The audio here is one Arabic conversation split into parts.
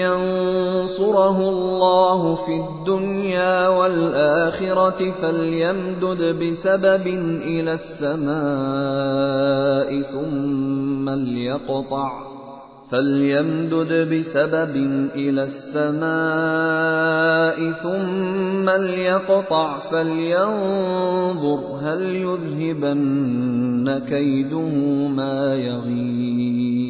ينصره الله في الدنيا والآخرة فليمدد بسبب إلى السماء ثم ليقطع فليمدد بسبب إلى السماء ثم ليقطع فلينظر هل يذهبن كيده ما يغيظ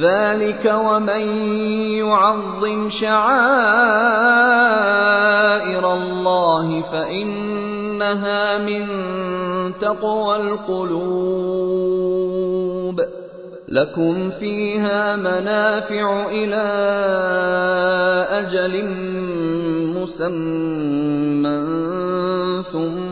ذلك ومن يعظم شعائر الله فإنها من تقوى القلوب لكم فيها منافع إلى أجل مُّسَمًّى ثُمَّ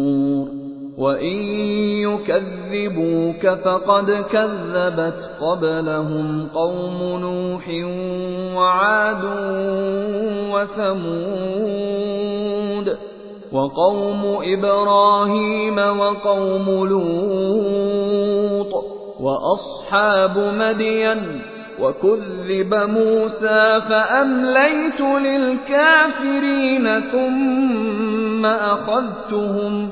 وإن يكذبوك فقد كذبت قبلهم قوم نوح وعاد وثمود وقوم إبراهيم وقوم لوط وأصحاب مدين وكذب موسى فأمليت للكافرين ثم أخذتهم ۖ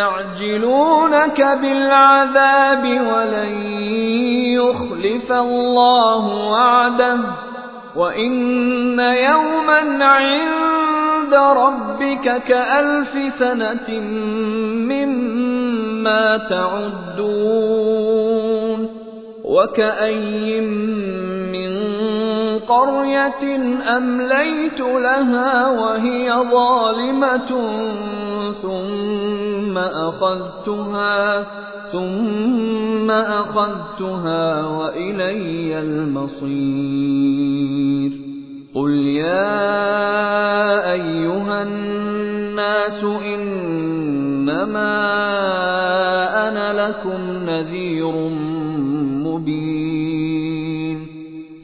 ويستعجلونك بالعذاب ولن يخلف الله وعده وإن يوما عند ربك كألف سنة مما تعدون وكاين من قرية أمليت لها وهي ظالمة ثم أخذتها ثم أخذتها وإلي المصير. قل يا أيها الناس إنما أنا لكم نذير مبين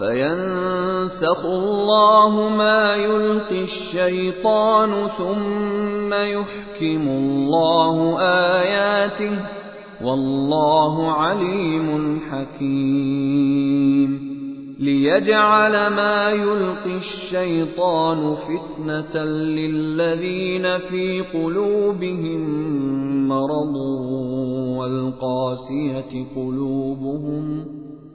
فينسخ الله ما يلقي الشيطان ثم يحكم الله آياته والله عليم حكيم. ليجعل ما يلقي الشيطان فتنة للذين في قلوبهم مرض والقاسية قلوبهم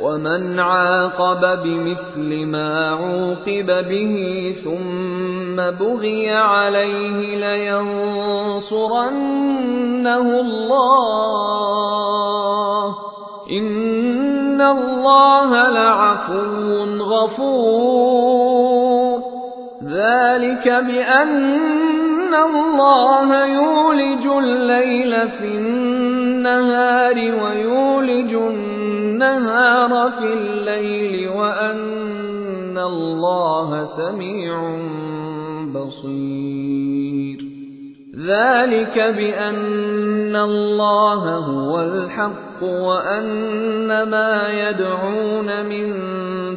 ومن عاقب بمثل ما عوقب به ثم بغي عليه لينصرنه الله إن الله لعفو غفور ذلك بأن الله يولج الليل في النهار ويولج النهار في الليل وأن الله سميع بصير. ذلك بأن الله هو الحق وأن ما يدعون من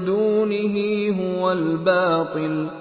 دونه هو الباطل.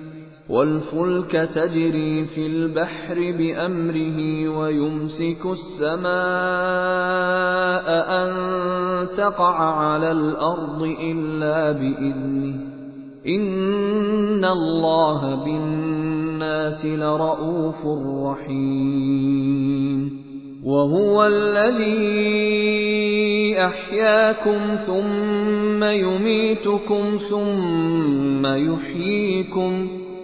والفلك تجري في البحر بأمره ويمسك السماء أن تقع على الأرض إلا بإذنه. إن الله بالناس لرءوف رحيم. وهو الذي أحياكم ثم يميتكم ثم يحييكم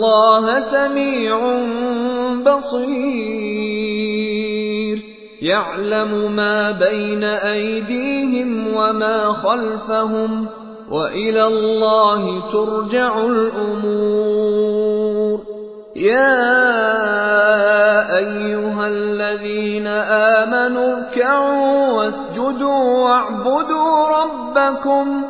الله سميع بصير. يعلم ما بين أيديهم وما خلفهم وإلى الله ترجع الأمور. يا أيها الذين آمنوا اركعوا واسجدوا واعبدوا ربكم